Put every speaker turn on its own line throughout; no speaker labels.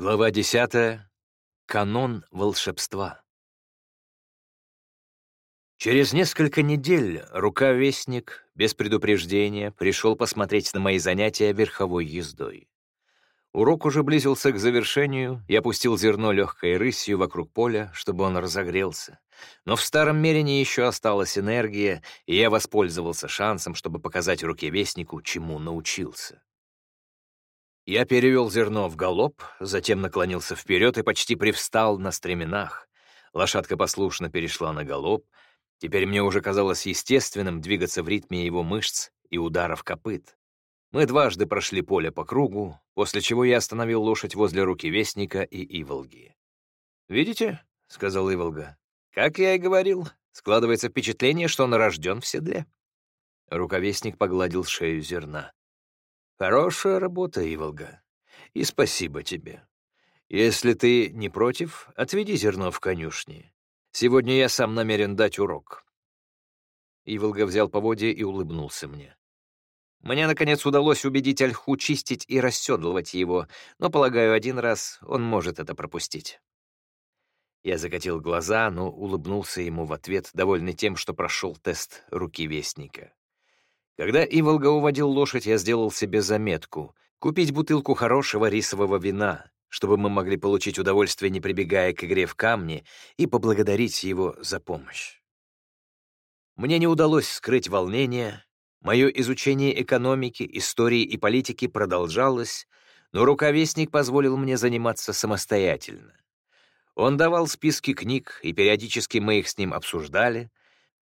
Глава 10. Канон волшебства. Через несколько недель рукавестник без предупреждения пришел посмотреть на мои занятия верховой ездой. Урок уже близился к завершению, я пустил зерно легкой рысью вокруг поля, чтобы он разогрелся. Но в старом мерине еще осталась энергия, и я воспользовался шансом, чтобы показать рукевестнику, чему научился. Я перевел зерно в галоп, затем наклонился вперед и почти привстал на стременах. Лошадка послушно перешла на галоп. Теперь мне уже казалось естественным двигаться в ритме его мышц и ударов копыт. Мы дважды прошли поле по кругу, после чего я остановил лошадь возле руки Вестника и Иволги. «Видите?» — сказал Иволга. «Как я и говорил, складывается впечатление, что он рожден в седле». Рукавестник погладил шею зерна. Хорошая работа, Иволга. И спасибо тебе. Если ты не против, отведи зерно в конюшни. Сегодня я сам намерен дать урок. Иволга взял поводья и улыбнулся мне. Мне, наконец, удалось убедить Ольху чистить и расседлывать его, но, полагаю, один раз он может это пропустить. Я закатил глаза, но улыбнулся ему в ответ, довольный тем, что прошел тест руки Вестника. Когда Иволга уводил лошадь, я сделал себе заметку — купить бутылку хорошего рисового вина, чтобы мы могли получить удовольствие, не прибегая к игре в камни, и поблагодарить его за помощь. Мне не удалось скрыть волнение, мое изучение экономики, истории и политики продолжалось, но рукавестник позволил мне заниматься самостоятельно. Он давал списки книг, и периодически мы их с ним обсуждали —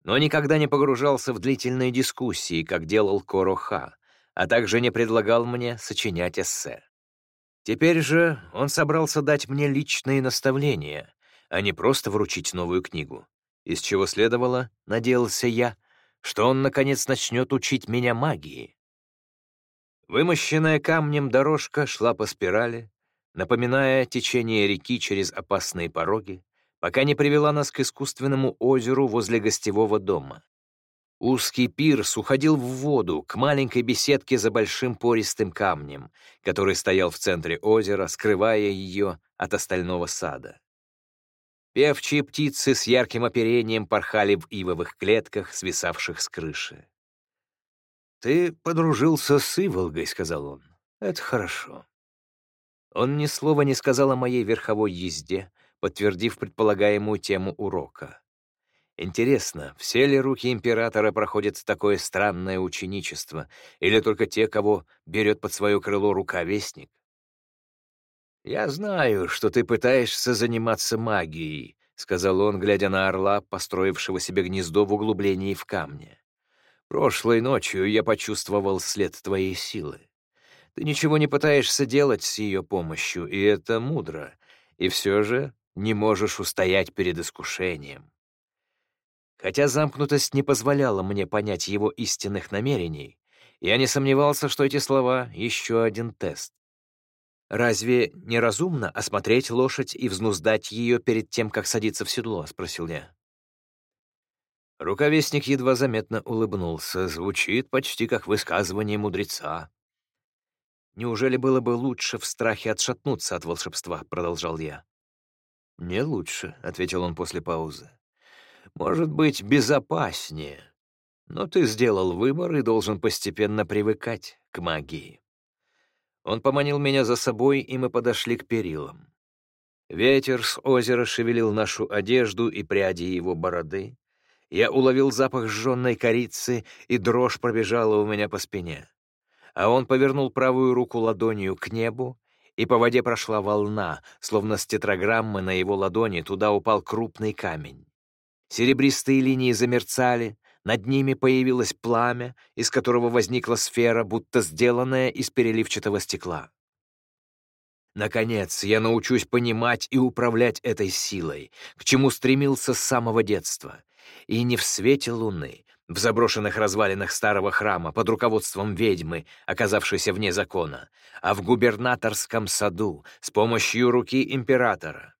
но никогда не погружался в длительные дискуссии, как делал Короха, а также не предлагал мне сочинять эссе. Теперь же он собрался дать мне личные наставления, а не просто вручить новую книгу, из чего следовало, надеялся я, что он, наконец, начнет учить меня магии. Вымощенная камнем дорожка шла по спирали, напоминая течение реки через опасные пороги, пока не привела нас к искусственному озеру возле гостевого дома. Узкий пирс уходил в воду, к маленькой беседке за большим пористым камнем, который стоял в центре озера, скрывая ее от остального сада. Певчие птицы с ярким оперением порхали в ивовых клетках, свисавших с крыши. «Ты подружился с Иволгой», — сказал он. «Это хорошо». Он ни слова не сказал о моей верховой езде, подтвердив предполагаемую тему урока. Интересно, все ли руки императора проходят такое странное ученичество, или только те, кого берет под свое крыло рукавестник? «Я знаю, что ты пытаешься заниматься магией», — сказал он, глядя на орла, построившего себе гнездо в углублении в камне. «Прошлой ночью я почувствовал след твоей силы. Ты ничего не пытаешься делать с ее помощью, и это мудро. И все же не можешь устоять перед искушением. Хотя замкнутость не позволяла мне понять его истинных намерений, я не сомневался, что эти слова — еще один тест. «Разве неразумно осмотреть лошадь и взнуздать ее перед тем, как садиться в седло?» — спросил я. Рукавестник едва заметно улыбнулся. Звучит почти как высказывание мудреца. «Неужели было бы лучше в страхе отшатнуться от волшебства?» — продолжал я. «Не лучше», — ответил он после паузы. «Может быть, безопаснее. Но ты сделал выбор и должен постепенно привыкать к магии». Он поманил меня за собой, и мы подошли к перилам. Ветер с озера шевелил нашу одежду и пряди его бороды. Я уловил запах сжженной корицы, и дрожь пробежала у меня по спине. А он повернул правую руку ладонью к небу, и по воде прошла волна, словно с тетраграммы на его ладони туда упал крупный камень. Серебристые линии замерцали, над ними появилось пламя, из которого возникла сфера, будто сделанная из переливчатого стекла. Наконец, я научусь понимать и управлять этой силой, к чему стремился с самого детства. И не в свете луны, в заброшенных развалинах старого храма под руководством ведьмы, оказавшейся вне закона, а в губернаторском саду с помощью руки императора.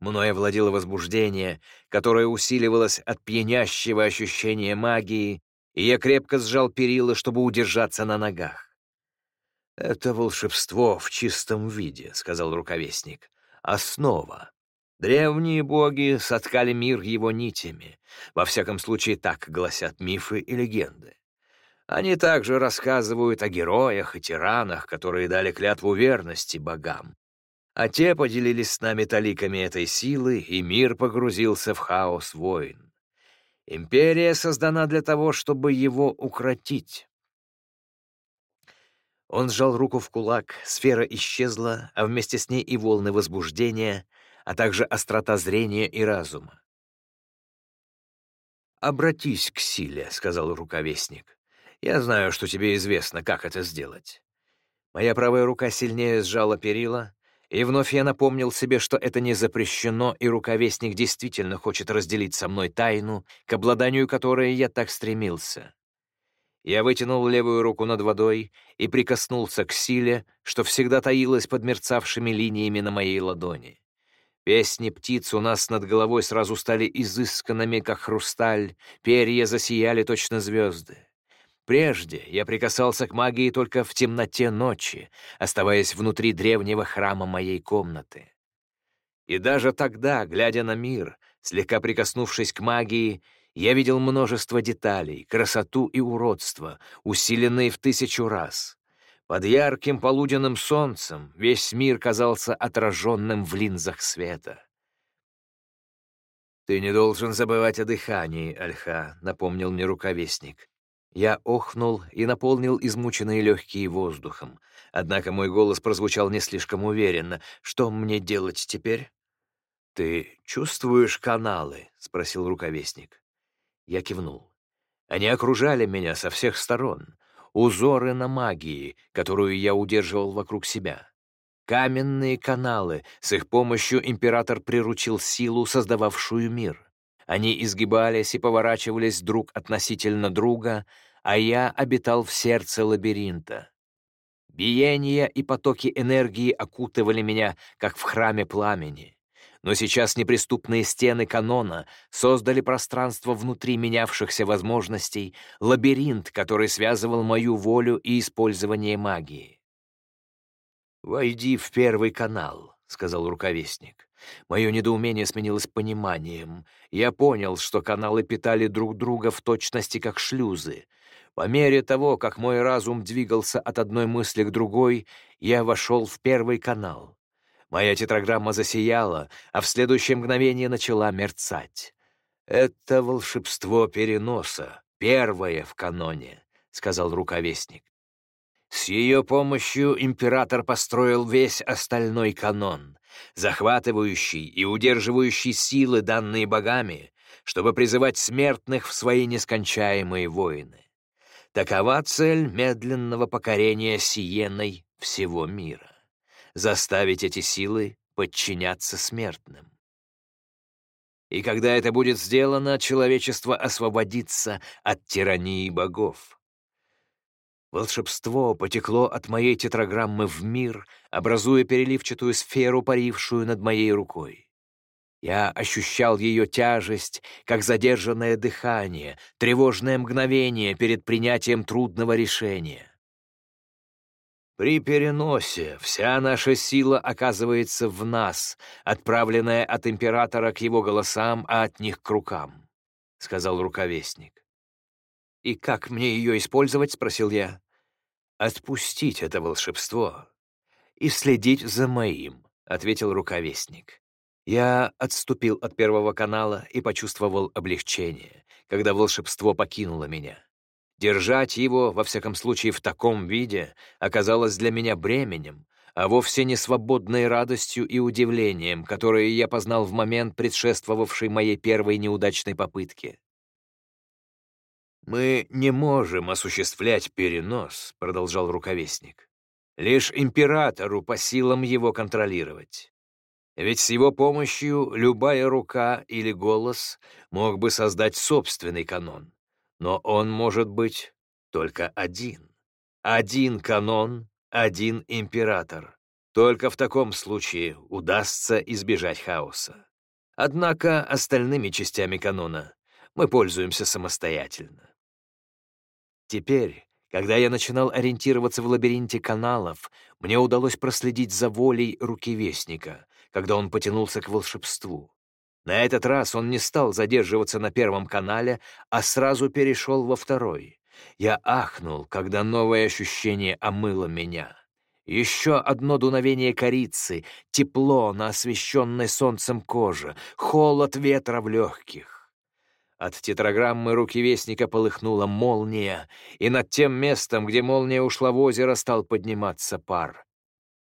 Мною владело возбуждение, которое усиливалось от пьянящего ощущения магии, и я крепко сжал перила, чтобы удержаться на ногах. «Это волшебство в чистом виде», — сказал руковестник. «Основа. Древние боги соткали мир его нитями. Во всяком случае, так гласят мифы и легенды. Они также рассказывают о героях и тиранах, которые дали клятву верности богам. А те поделились с нами таликами этой силы, и мир погрузился в хаос войн. Империя создана для того, чтобы его укротить. Он сжал руку в кулак, сфера исчезла, а вместе с ней и волны возбуждения, а также острота зрения и разума. «Обратись к силе», — сказал руковестник. «Я знаю, что тебе известно, как это сделать». Моя правая рука сильнее сжала перила, и вновь я напомнил себе, что это не запрещено, и руковестник действительно хочет разделить со мной тайну, к обладанию которой я так стремился. Я вытянул левую руку над водой и прикоснулся к силе, что всегда таилась под мерцавшими линиями на моей ладони. Песни птиц у нас над головой сразу стали изысканными, как хрусталь, перья засияли точно звезды. Прежде я прикасался к магии только в темноте ночи, оставаясь внутри древнего храма моей комнаты. И даже тогда, глядя на мир, слегка прикоснувшись к магии, я видел множество деталей, красоту и уродство, усиленные в тысячу раз. Под ярким полуденным солнцем весь мир казался отраженным в линзах света. «Ты не должен забывать о дыхании, Альха», — напомнил мне руковестник. Я охнул и наполнил измученные легкие воздухом. Однако мой голос прозвучал не слишком уверенно. «Что мне делать теперь?» «Ты чувствуешь каналы?» — спросил руковестник. Я кивнул. Они окружали меня со всех сторон. Узоры на магии, которую я удерживал вокруг себя. Каменные каналы, с их помощью император приручил силу, создававшую мир. Они изгибались и поворачивались друг относительно друга, а я обитал в сердце лабиринта. Биения и потоки энергии окутывали меня, как в храме пламени. Но сейчас неприступные стены канона создали пространство внутри менявшихся возможностей, лабиринт, который связывал мою волю и использование магии. «Войди в первый канал», — сказал руковестник. Мое недоумение сменилось пониманием. Я понял, что каналы питали друг друга в точности как шлюзы. По мере того, как мой разум двигался от одной мысли к другой, я вошел в первый канал. Моя тетраграмма засияла, а в следующее мгновение начала мерцать. «Это волшебство переноса, первое в каноне», — сказал руковестник. С ее помощью император построил весь остальной канон, захватывающий и удерживающий силы, данные богами, чтобы призывать смертных в свои нескончаемые войны. Такова цель медленного покорения Сиеной всего мира заставить эти силы подчиняться смертным. И когда это будет сделано, человечество освободится от тирании богов. Волшебство потекло от моей тетраграммы в мир, образуя переливчатую сферу, парившую над моей рукой. Я ощущал ее тяжесть, как задержанное дыхание, тревожное мгновение перед принятием трудного решения. При переносе вся наша сила оказывается в нас, отправленная от императора к его голосам, а от них к рукам», — сказал руковестник. «И как мне ее использовать?» — спросил я. «Отпустить это волшебство и следить за моим», — ответил руковестник. Я отступил от первого канала и почувствовал облегчение, когда волшебство покинуло меня. Держать его, во всяком случае, в таком виде, оказалось для меня бременем, а вовсе не свободной радостью и удивлением, которые я познал в момент, предшествовавший моей первой неудачной попытке. «Мы не можем осуществлять перенос», — продолжал руковестник. «Лишь императору по силам его контролировать. Ведь с его помощью любая рука или голос мог бы создать собственный канон. Но он может быть только один. Один канон, один император. Только в таком случае удастся избежать хаоса. Однако остальными частями канона мы пользуемся самостоятельно. Теперь, Когда я начинал ориентироваться в лабиринте каналов, мне удалось проследить за волей руки Вестника, когда он потянулся к волшебству. На этот раз он не стал задерживаться на первом канале, а сразу перешел во второй. Я ахнул, когда новое ощущение омыло меня. Еще одно дуновение корицы, тепло на освещенной солнцем коже, холод ветра в легких. От тетраграммы руки Вестника полыхнула молния, и над тем местом, где молния ушла в озеро, стал подниматься пар.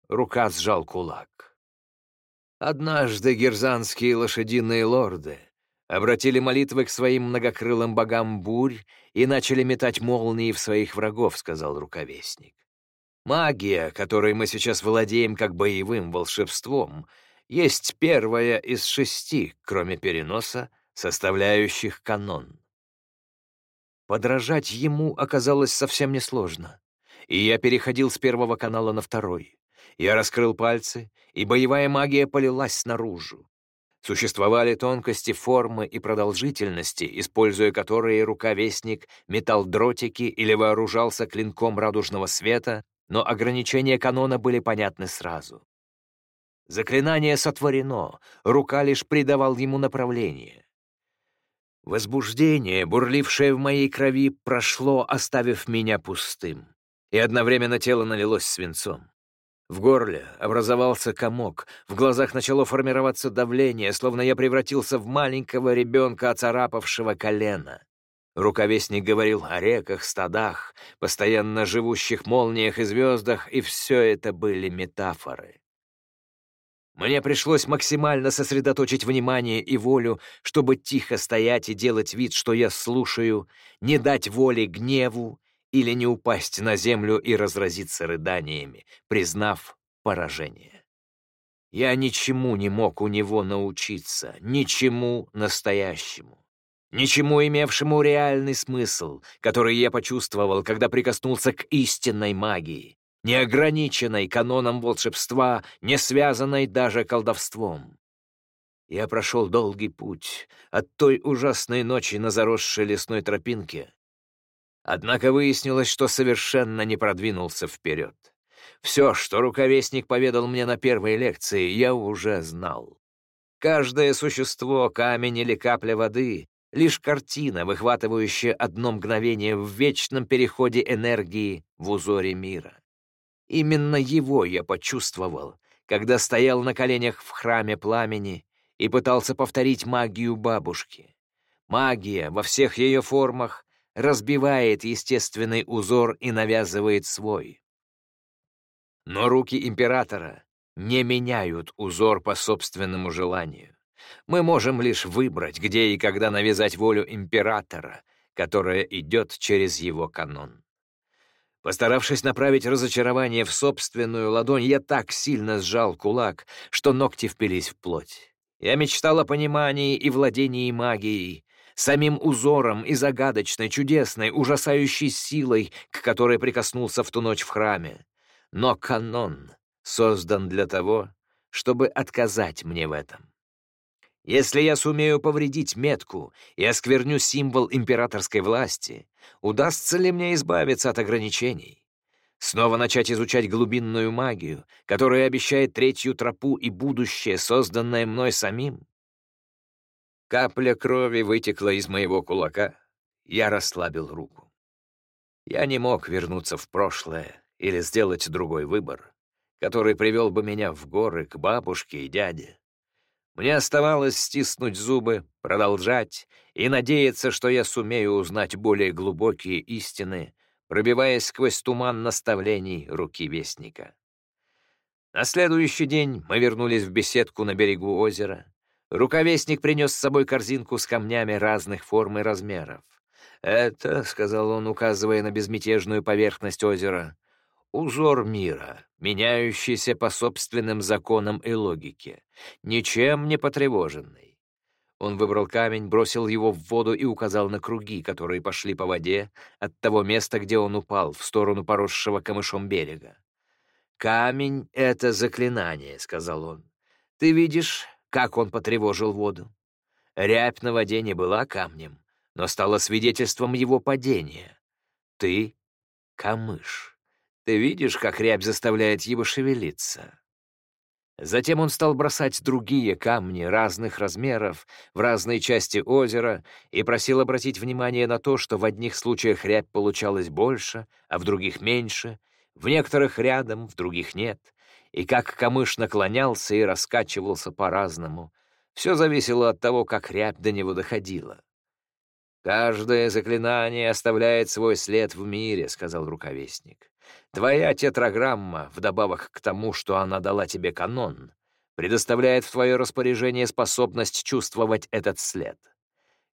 Рука сжал кулак. Однажды герзанские лошадиные лорды обратили молитвы к своим многокрылым богам бурь и начали метать молнии в своих врагов, — сказал рукавестник. Магия, которой мы сейчас владеем как боевым волшебством, есть первая из шести, кроме переноса, составляющих канон. Подражать ему оказалось совсем несложно, и я переходил с первого канала на второй. Я раскрыл пальцы, и боевая магия полилась наружу. Существовали тонкости формы и продолжительности, используя которые рукавестник метал дротики или вооружался клинком радужного света, но ограничения канона были понятны сразу. Заклинание сотворено, рука лишь придавал ему направление. Возбуждение, бурлившее в моей крови, прошло, оставив меня пустым, и одновременно тело налилось свинцом. В горле образовался комок, в глазах начало формироваться давление, словно я превратился в маленького ребенка, оцарапавшего колено. Рукавестник говорил о реках, стадах, постоянно живущих молниях и звездах, и все это были метафоры. Мне пришлось максимально сосредоточить внимание и волю, чтобы тихо стоять и делать вид, что я слушаю, не дать воли гневу или не упасть на землю и разразиться рыданиями, признав поражение. Я ничему не мог у него научиться, ничему настоящему. Ничему имевшему реальный смысл, который я почувствовал, когда прикоснулся к истинной магии, неограниченной каноном волшебства, не связанной даже колдовством. Я прошел долгий путь от той ужасной ночи на заросшей лесной тропинке. Однако выяснилось, что совершенно не продвинулся вперед. Все, что руковестник поведал мне на первой лекции, я уже знал. Каждое существо, камень или капля воды — лишь картина, выхватывающая одно мгновение в вечном переходе энергии в узоре мира. Именно его я почувствовал, когда стоял на коленях в храме пламени и пытался повторить магию бабушки. Магия во всех ее формах разбивает естественный узор и навязывает свой. Но руки императора не меняют узор по собственному желанию. Мы можем лишь выбрать, где и когда навязать волю императора, которая идет через его канон. Постаравшись направить разочарование в собственную ладонь, я так сильно сжал кулак, что ногти впились в плоть. Я мечтал о понимании и владении магией, самим узором и загадочной, чудесной, ужасающей силой, к которой прикоснулся в ту ночь в храме. Но канон создан для того, чтобы отказать мне в этом. Если я сумею повредить метку и оскверню символ императорской власти, удастся ли мне избавиться от ограничений? Снова начать изучать глубинную магию, которая обещает третью тропу и будущее, созданное мной самим? Капля крови вытекла из моего кулака. Я расслабил руку. Я не мог вернуться в прошлое или сделать другой выбор, который привел бы меня в горы к бабушке и дяде. Мне оставалось стиснуть зубы, продолжать и надеяться, что я сумею узнать более глубокие истины, пробиваясь сквозь туман наставлений руки Вестника. На следующий день мы вернулись в беседку на берегу озера. Рукавестник принес с собой корзинку с камнями разных форм и размеров. «Это», — сказал он, указывая на безмятежную поверхность озера, узор мира, меняющийся по собственным законам и логике, ничем не потревоженный. Он выбрал камень, бросил его в воду и указал на круги, которые пошли по воде от того места, где он упал, в сторону поросшего камышом берега. «Камень — это заклинание», — сказал он. «Ты видишь, как он потревожил воду? Рябь на воде не была камнем, но стала свидетельством его падения. Ты камыш. Ты видишь, как рябь заставляет его шевелиться?» Затем он стал бросать другие камни разных размеров в разные части озера и просил обратить внимание на то, что в одних случаях рябь получалась больше, а в других меньше, в некоторых рядом, в других нет, и как камыш наклонялся и раскачивался по-разному. Все зависело от того, как рябь до него доходила. «Каждое заклинание оставляет свой след в мире», — сказал руковестник. «Твоя тетраграмма, вдобавок к тому, что она дала тебе канон, предоставляет в твое распоряжение способность чувствовать этот след.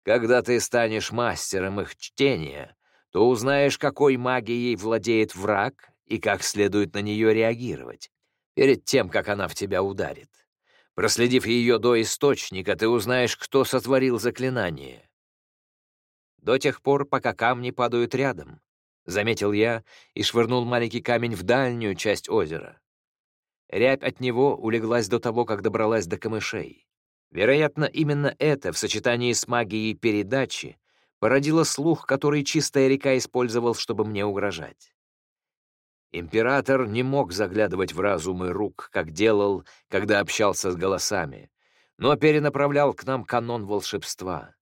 Когда ты станешь мастером их чтения, то узнаешь, какой магией владеет враг и как следует на нее реагировать, перед тем, как она в тебя ударит. Проследив ее до источника, ты узнаешь, кто сотворил заклинание» до тех пор, пока камни падают рядом», — заметил я и швырнул маленький камень в дальнюю часть озера. Рябь от него улеглась до того, как добралась до камышей. Вероятно, именно это, в сочетании с магией передачи, породило слух, который чистая река использовал, чтобы мне угрожать. Император не мог заглядывать в разумы рук, как делал, когда общался с голосами, но перенаправлял к нам канон волшебства.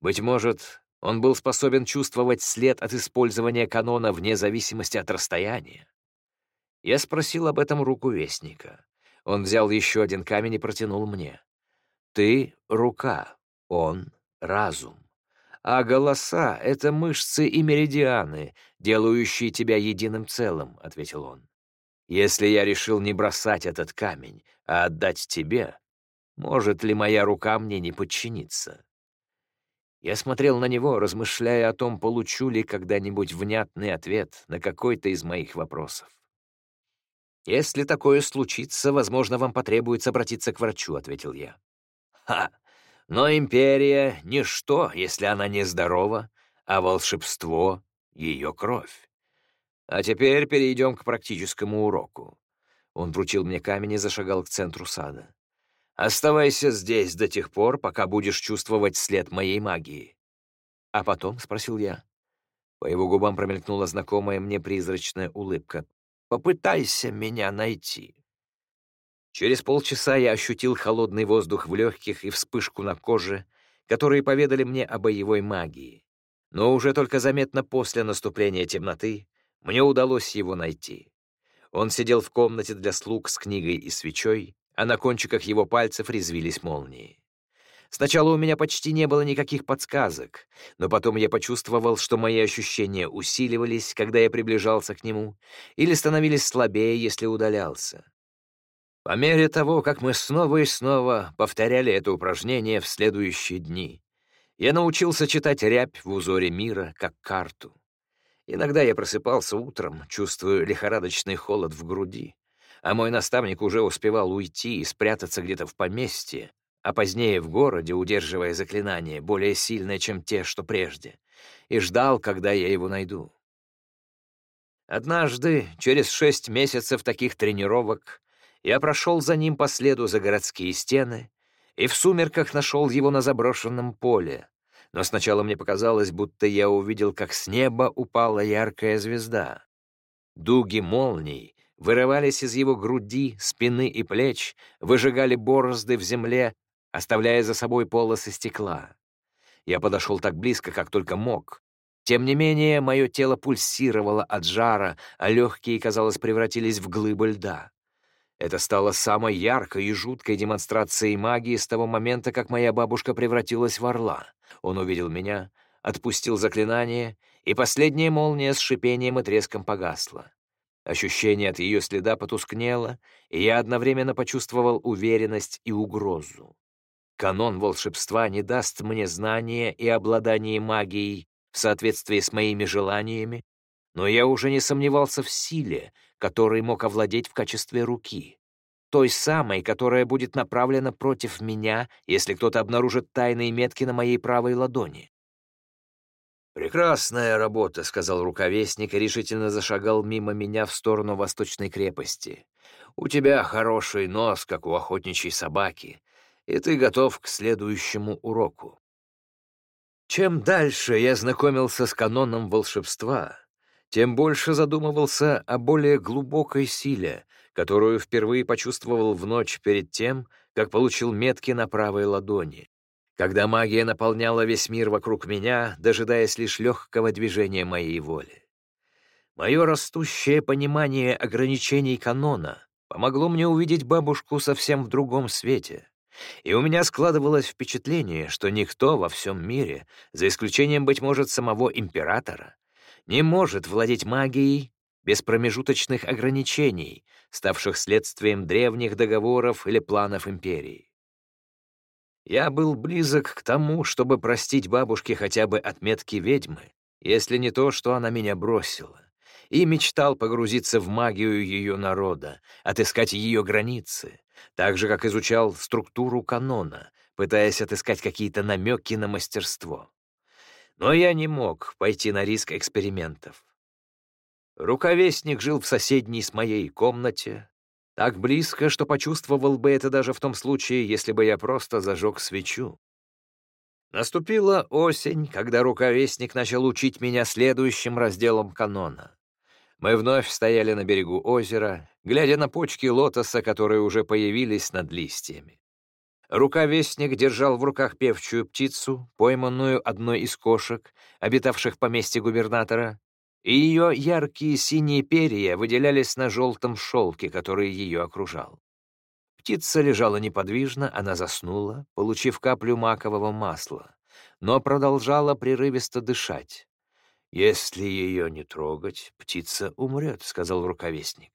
Быть может, он был способен чувствовать след от использования канона вне зависимости от расстояния. Я спросил об этом руку Вестника. Он взял еще один камень и протянул мне. «Ты — рука, он — разум. А голоса — это мышцы и меридианы, делающие тебя единым целым», — ответил он. «Если я решил не бросать этот камень, а отдать тебе, может ли моя рука мне не подчиниться?» Я смотрел на него, размышляя о том, получу ли когда-нибудь внятный ответ на какой-то из моих вопросов. «Если такое случится, возможно, вам потребуется обратиться к врачу», — ответил я. «Ха! Но империя — ничто, если она нездорова, а волшебство — ее кровь. А теперь перейдем к практическому уроку». Он вручил мне камень и зашагал к центру сада. Оставайся здесь до тех пор, пока будешь чувствовать след моей магии». «А потом?» — спросил я. По его губам промелькнула знакомая мне призрачная улыбка. «Попытайся меня найти». Через полчаса я ощутил холодный воздух в легких и вспышку на коже, которые поведали мне о боевой магии. Но уже только заметно после наступления темноты мне удалось его найти. Он сидел в комнате для слуг с книгой и свечой, а на кончиках его пальцев резвились молнии. Сначала у меня почти не было никаких подсказок, но потом я почувствовал, что мои ощущения усиливались, когда я приближался к нему, или становились слабее, если удалялся. По мере того, как мы снова и снова повторяли это упражнение в следующие дни, я научился читать рябь в узоре мира, как карту. Иногда я просыпался утром, чувствуя лихорадочный холод в груди, а мой наставник уже успевал уйти и спрятаться где-то в поместье, а позднее в городе, удерживая заклинание, более сильное, чем те, что прежде, и ждал, когда я его найду. Однажды, через шесть месяцев таких тренировок, я прошел за ним по следу за городские стены и в сумерках нашел его на заброшенном поле. Но сначала мне показалось, будто я увидел, как с неба упала яркая звезда. Дуги молний вырывались из его груди, спины и плеч, выжигали борозды в земле, оставляя за собой полосы стекла. Я подошел так близко, как только мог. Тем не менее, мое тело пульсировало от жара, а легкие, казалось, превратились в глыбы льда. Это стало самой яркой и жуткой демонстрацией магии с того момента, как моя бабушка превратилась в орла. Он увидел меня, отпустил заклинание, и последняя молния с шипением и треском погасла. Ощущение от ее следа потускнело, и я одновременно почувствовал уверенность и угрозу. Канон волшебства не даст мне знания и обладание магией в соответствии с моими желаниями, но я уже не сомневался в силе, которой мог овладеть в качестве руки. Той самой, которая будет направлена против меня, если кто-то обнаружит тайные метки на моей правой ладони. «Прекрасная работа», — сказал руковесник и решительно зашагал мимо меня в сторону восточной крепости. «У тебя хороший нос, как у охотничьей собаки, и ты готов к следующему уроку». Чем дальше я знакомился с каноном волшебства, тем больше задумывался о более глубокой силе, которую впервые почувствовал в ночь перед тем, как получил метки на правой ладони, когда магия наполняла весь мир вокруг меня, дожидаясь лишь легкого движения моей воли. Мое растущее понимание ограничений канона помогло мне увидеть бабушку совсем в другом свете, и у меня складывалось впечатление, что никто во всем мире, за исключением, быть может, самого императора, не может владеть магией без промежуточных ограничений, ставших следствием древних договоров или планов империи. Я был близок к тому, чтобы простить бабушке хотя бы отметки ведьмы, если не то, что она меня бросила, и мечтал погрузиться в магию ее народа, отыскать ее границы, так же, как изучал структуру канона, пытаясь отыскать какие-то намеки на мастерство. Но я не мог пойти на риск экспериментов. Рукавестник жил в соседней с моей комнате, так близко, что почувствовал бы это даже в том случае, если бы я просто зажег свечу. Наступила осень, когда рукавестник начал учить меня следующим разделом канона. Мы вновь стояли на берегу озера, глядя на почки лотоса, которые уже появились над листьями. Рукавестник держал в руках певчую птицу, пойманную одной из кошек, обитавших в поместье губернатора, и ее яркие синие перья выделялись на желтом шелке, который ее окружал. Птица лежала неподвижно, она заснула, получив каплю макового масла, но продолжала прерывисто дышать. «Если ее не трогать, птица умрет», — сказал рукавестник.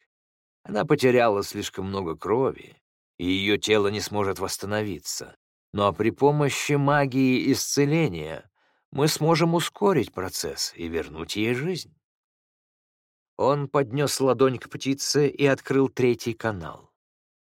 «Она потеряла слишком много крови, и ее тело не сможет восстановиться. Но при помощи магии исцеления мы сможем ускорить процесс и вернуть ей жизнь. Он поднес ладонь к птице и открыл третий канал.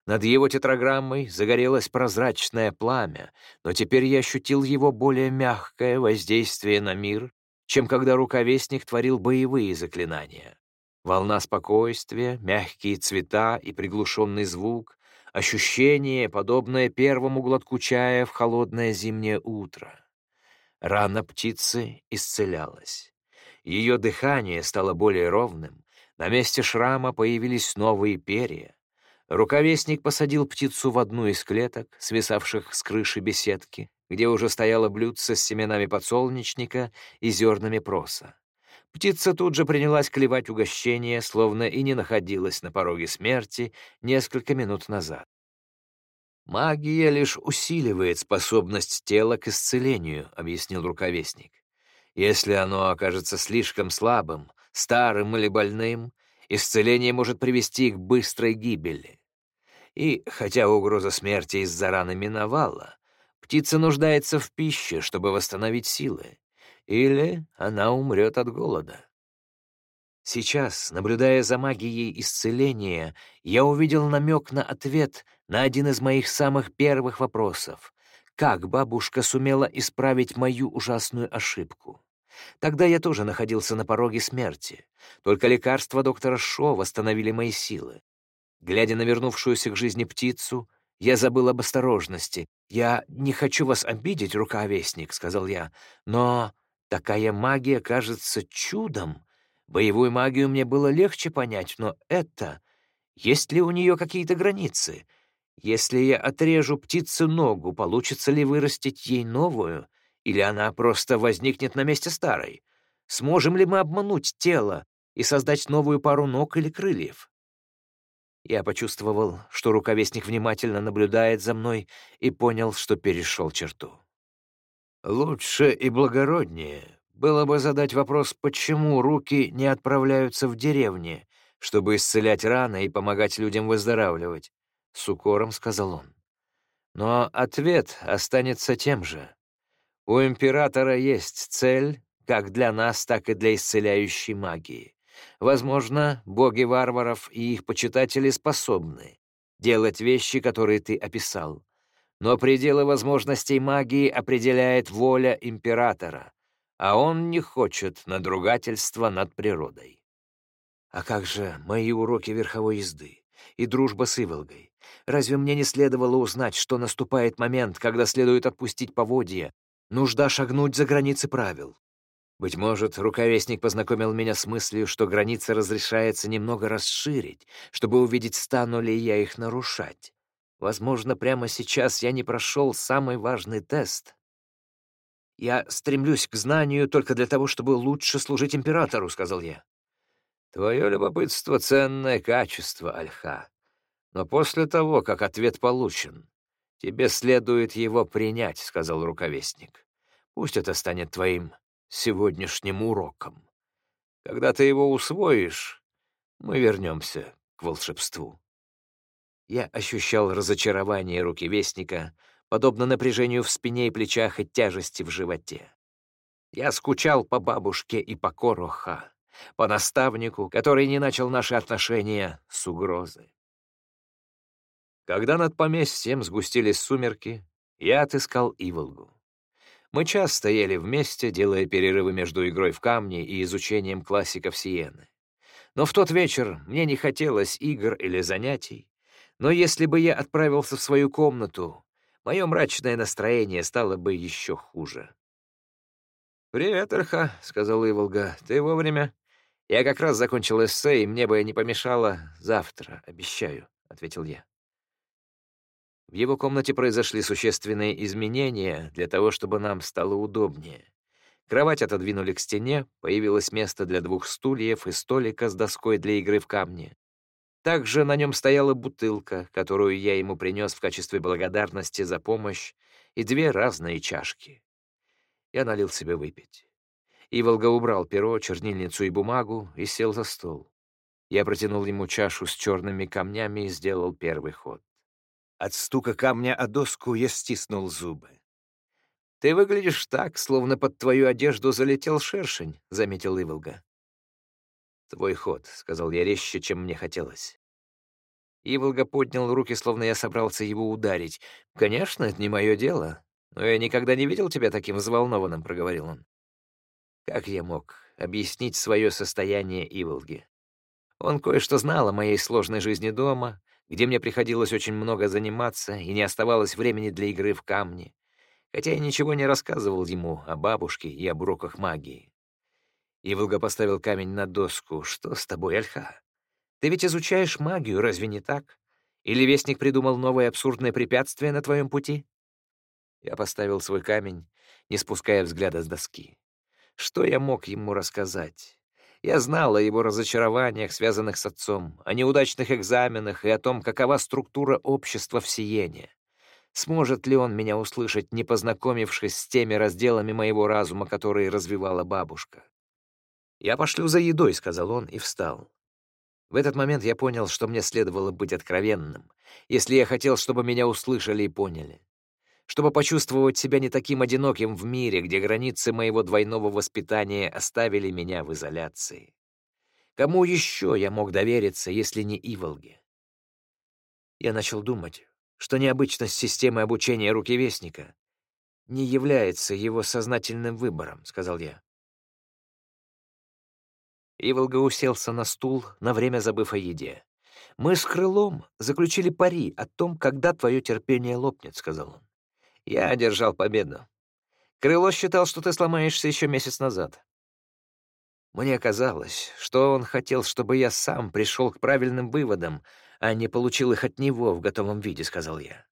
Над его тетраграммой загорелось прозрачное пламя, но теперь я ощутил его более мягкое воздействие на мир, чем когда рукавестник творил боевые заклинания. Волна спокойствия, мягкие цвета и приглушенный звук, ощущение, подобное первому глотку чая в холодное зимнее утро. Рана птицы исцелялась. Ее дыхание стало более ровным, на месте шрама появились новые перья. Рукавестник посадил птицу в одну из клеток, свисавших с крыши беседки, где уже стояло блюдце с семенами подсолнечника и зернами проса. Птица тут же принялась клевать угощение, словно и не находилась на пороге смерти несколько минут назад. «Магия лишь усиливает способность тела к исцелению», — объяснил рукавестник. «Если оно окажется слишком слабым, старым или больным, исцеление может привести к быстрой гибели. И, хотя угроза смерти из-за раны миновала, птица нуждается в пище, чтобы восстановить силы, или она умрет от голода». Сейчас, наблюдая за магией исцеления, я увидел намек на ответ на один из моих самых первых вопросов. Как бабушка сумела исправить мою ужасную ошибку? Тогда я тоже находился на пороге смерти. Только лекарства доктора Шо восстановили мои силы. Глядя на вернувшуюся к жизни птицу, я забыл об осторожности. «Я не хочу вас обидеть, рукавестник», — сказал я, «но такая магия кажется чудом. Боевую магию мне было легче понять, но это... Есть ли у нее какие-то границы? Если я отрежу птице ногу, получится ли вырастить ей новую? Или она просто возникнет на месте старой? Сможем ли мы обмануть тело и создать новую пару ног или крыльев? Я почувствовал, что рукавестник внимательно наблюдает за мной и понял, что перешел черту. «Лучше и благороднее было бы задать вопрос, почему руки не отправляются в деревни, чтобы исцелять раны и помогать людям выздоравливать, — с укором сказал он. Но ответ останется тем же. У императора есть цель как для нас, так и для исцеляющей магии. Возможно, боги варваров и их почитатели способны делать вещи, которые ты описал. Но пределы возможностей магии определяет воля императора, а он не хочет надругательства над природой. А как же мои уроки верховой езды и дружба с Иволгой? Разве мне не следовало узнать, что наступает момент, когда следует отпустить поводья, нужда шагнуть за границы правил? Быть может, рукавестник познакомил меня с мыслью, что границы разрешается немного расширить, чтобы увидеть, стану ли я их нарушать. Возможно, прямо сейчас я не прошел самый важный тест. «Я стремлюсь к знанию только для того, чтобы лучше служить императору», — сказал я. «Твое любопытство — ценное качество, Альха. Но после того, как ответ получен, тебе следует его принять», — сказал рукавестник. «Пусть это станет твоим сегодняшним уроком. Когда ты его усвоишь, мы вернемся к волшебству». Я ощущал разочарование руки Вестника, подобно напряжению в спине и плечах и тяжести в животе. Я скучал по бабушке и по Короха, по наставнику, который не начал наши отношения с угрозы. Когда над поместьем сгустились сумерки, я отыскал Иволгу. Мы часто ели вместе, делая перерывы между игрой в камни и изучением классиков Сиены. Но в тот вечер мне не хотелось игр или занятий, но если бы я отправился в свою комнату, мое мрачное настроение стало бы еще хуже. «Привет, Эрха», — сказал Иволга. «Ты вовремя?» «Я как раз закончил эссе, и мне бы не помешало завтра, обещаю», — ответил я. В его комнате произошли существенные изменения для того, чтобы нам стало удобнее. Кровать отодвинули к стене, появилось место для двух стульев и столика с доской для игры в камни. Также на нем стояла бутылка, которую я ему принес в качестве благодарности за помощь, и две разные чашки. Я налил себе выпить. Иволга убрал перо, чернильницу и бумагу и сел за стол. Я протянул ему чашу с черными камнями и сделал первый ход. От стука камня о доску я стиснул зубы. «Ты выглядишь так, словно под твою одежду залетел шершень», — заметил Иволга. «Твой ход», — сказал я резче, чем мне хотелось. Иволга поднял руки, словно я собрался его ударить. «Конечно, это не мое дело, но я никогда не видел тебя таким взволнованным», — проговорил он. Как я мог объяснить свое состояние Иволге? Он кое-что знал о моей сложной жизни дома, где мне приходилось очень много заниматься и не оставалось времени для игры в камни, хотя я ничего не рассказывал ему о бабушке и об уроках магии. Иволга поставил камень на доску. «Что с тобой, Альха? Ты ведь изучаешь магию, разве не так? Или Вестник придумал новое абсурдное препятствие на твоем пути?» Я поставил свой камень, не спуская взгляда с доски. Что я мог ему рассказать? Я знал о его разочарованиях, связанных с отцом, о неудачных экзаменах и о том, какова структура общества в Сиене. Сможет ли он меня услышать, не познакомившись с теми разделами моего разума, которые развивала бабушка? «Я пошлю за едой», — сказал он и встал. В этот момент я понял, что мне следовало быть откровенным, если я хотел, чтобы меня услышали и поняли чтобы почувствовать себя не таким одиноким в мире, где границы моего двойного воспитания оставили меня в изоляции. Кому еще я мог довериться, если не Иволге? Я начал думать, что необычность системы обучения рукевестника не является его сознательным выбором, — сказал я. Иволга уселся на стул, на время забыв о еде. «Мы с Крылом заключили пари о том, когда твое терпение лопнет», — сказал он. Я одержал победу. Крыло считал, что ты сломаешься еще месяц назад. Мне казалось, что он хотел, чтобы я сам пришел к правильным выводам, а не получил их от него в готовом виде, — сказал я.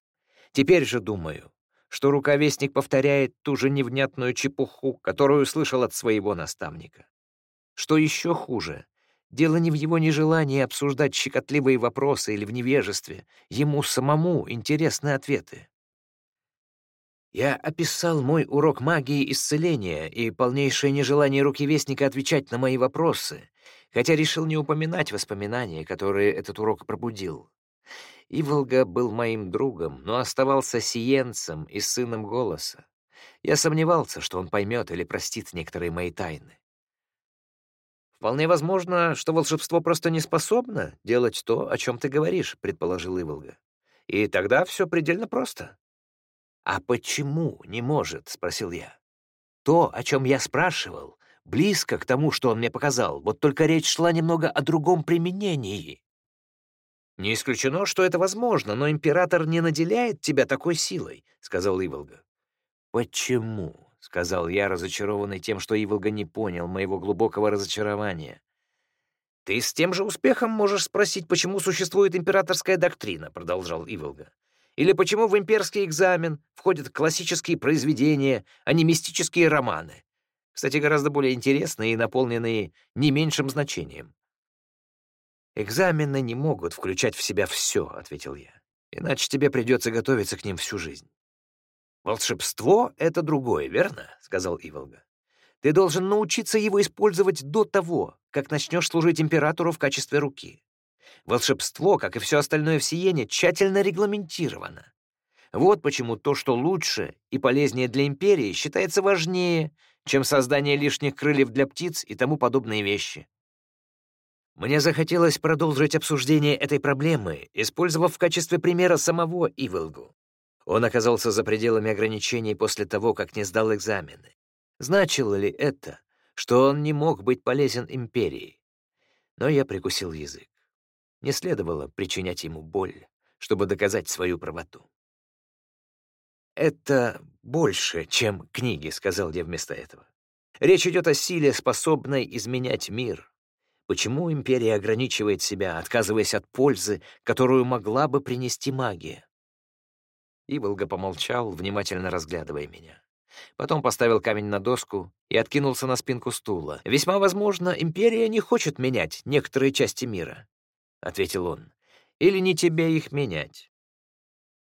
Теперь же думаю, что рукавестник повторяет ту же невнятную чепуху, которую слышал от своего наставника. Что еще хуже, дело не в его нежелании обсуждать щекотливые вопросы или в невежестве, ему самому интересны ответы. Я описал мой урок магии исцеления и полнейшее нежелание руки Вестника отвечать на мои вопросы, хотя решил не упоминать воспоминания, которые этот урок пробудил. Иволга был моим другом, но оставался сиенцем и сыном голоса. Я сомневался, что он поймет или простит некоторые мои тайны. «Вполне возможно, что волшебство просто не способно делать то, о чем ты говоришь», — предположил Иволга. «И тогда все предельно просто. «А почему не может?» — спросил я. «То, о чем я спрашивал, близко к тому, что он мне показал, вот только речь шла немного о другом применении». «Не исключено, что это возможно, но император не наделяет тебя такой силой», — сказал Иволга. «Почему?» — сказал я, разочарованный тем, что Иволга не понял моего глубокого разочарования. «Ты с тем же успехом можешь спросить, почему существует императорская доктрина», — продолжал Иволга. «Или почему в имперский экзамен входят классические произведения, а не мистические романы. Кстати, гораздо более интересные и наполненные не меньшим значением». «Экзамены не могут включать в себя все», — ответил я. «Иначе тебе придется готовиться к ним всю жизнь». «Волшебство — это другое, верно?» — сказал Иволга. «Ты должен научиться его использовать до того, как начнешь служить императору в качестве руки. Волшебство, как и все остальное в Сиене, тщательно регламентировано. Вот почему то, что лучше и полезнее для империи, считается важнее, чем создание лишних крыльев для птиц и тому подобные вещи. Мне захотелось продолжить обсуждение этой проблемы, использовав в качестве примера самого Ивелгу. Он оказался за пределами ограничений после того, как не сдал экзамены. Значило ли это, что он не мог быть полезен империи? Но я прикусил язык. Не следовало причинять ему боль, чтобы доказать свою правоту. «Это больше, чем книги», — сказал я вместо этого. «Речь идет о силе, способной изменять мир. Почему империя ограничивает себя, отказываясь от пользы, которую могла бы принести магия?» Иволга помолчал, внимательно разглядывая меня. Потом поставил камень на доску и откинулся на спинку стула. «Весьма возможно, империя не хочет менять некоторые части мира», — ответил он. «Или не тебе их менять».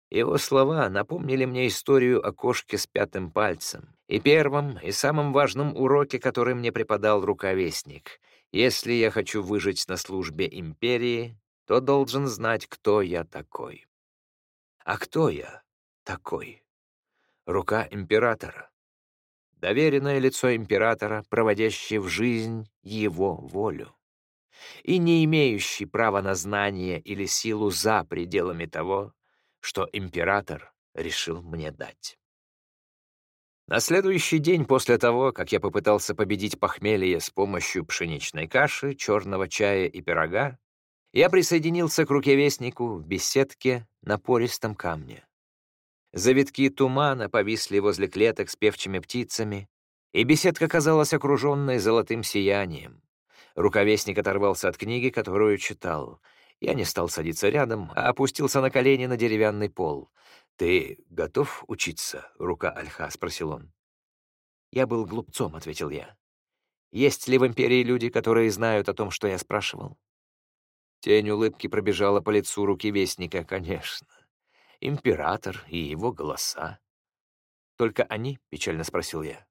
Его слова напомнили мне историю о кошке с пятым пальцем и первом и самом важном уроке, который мне преподал рукавестник. Если я хочу выжить на службе империи, то должен знать, кто я такой. А кто я? Такой. Рука императора. Доверенное лицо императора, проводящее в жизнь его волю. И не имеющий права на знание или силу за пределами того, что император решил мне дать. На следующий день после того, как я попытался победить похмелье с помощью пшеничной каши, черного чая и пирога, я присоединился к рукевестнику в беседке на пористом камне. Завитки тумана повисли возле клеток с певчими птицами, и беседка казалась окруженной золотым сиянием. Рукавестник оторвался от книги, которую читал. Я не стал садиться рядом, а опустился на колени на деревянный пол. «Ты готов учиться, рука Альха?» — спросил он. «Я был глупцом», — ответил я. «Есть ли в Империи люди, которые знают о том, что я спрашивал?» Тень улыбки пробежала по лицу руки Вестника, конечно император и его голоса. «Только они?» — печально спросил я.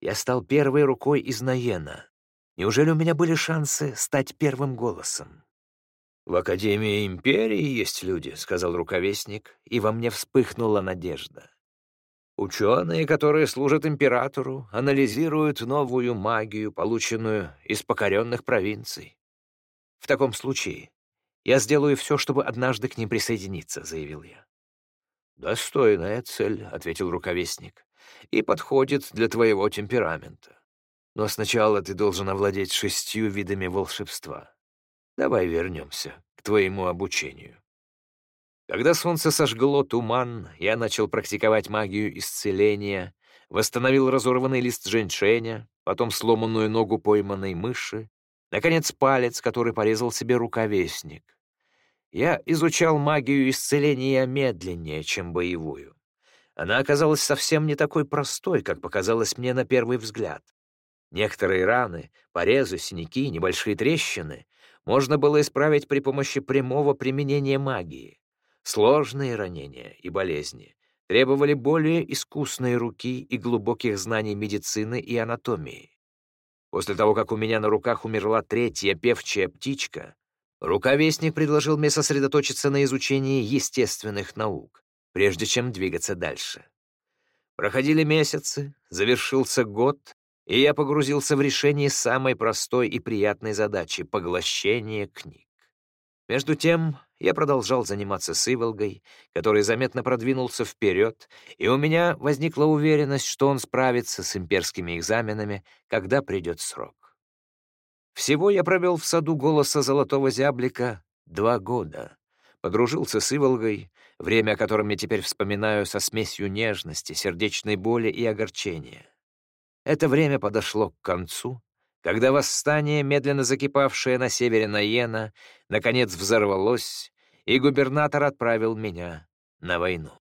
Я стал первой рукой из Наена. Неужели у меня были шансы стать первым голосом? «В Академии Империи есть люди», — сказал руковестник, и во мне вспыхнула надежда. Ученые, которые служат императору, анализируют новую магию, полученную из покоренных провинций. В таком случае «Я сделаю все, чтобы однажды к ним присоединиться», — заявил я. «Достойная цель», — ответил руковестник, — «и подходит для твоего темперамента. Но сначала ты должен овладеть шестью видами волшебства. Давай вернемся к твоему обучению». Когда солнце сожгло туман, я начал практиковать магию исцеления, восстановил разорванный лист женьшеня, потом сломанную ногу пойманной мыши, наконец, палец, который порезал себе рукавестник. Я изучал магию исцеления медленнее, чем боевую. Она оказалась совсем не такой простой, как показалось мне на первый взгляд. Некоторые раны, порезы, синяки, небольшие трещины можно было исправить при помощи прямого применения магии. Сложные ранения и болезни требовали более искусной руки и глубоких знаний медицины и анатомии. После того, как у меня на руках умерла третья певчая птичка, Рукавестник предложил мне сосредоточиться на изучении естественных наук, прежде чем двигаться дальше. Проходили месяцы, завершился год, и я погрузился в решение самой простой и приятной задачи — поглощения книг. Между тем, я продолжал заниматься с Иволгой, который заметно продвинулся вперед, и у меня возникла уверенность, что он справится с имперскими экзаменами, когда придет срок. Всего я провел в саду голоса золотого зяблика два года. Подружился с Иволгой, время, о котором я теперь вспоминаю со смесью нежности, сердечной боли и огорчения. Это время подошло к концу, когда восстание, медленно закипавшее на севере Наена, наконец взорвалось, и губернатор отправил меня на войну.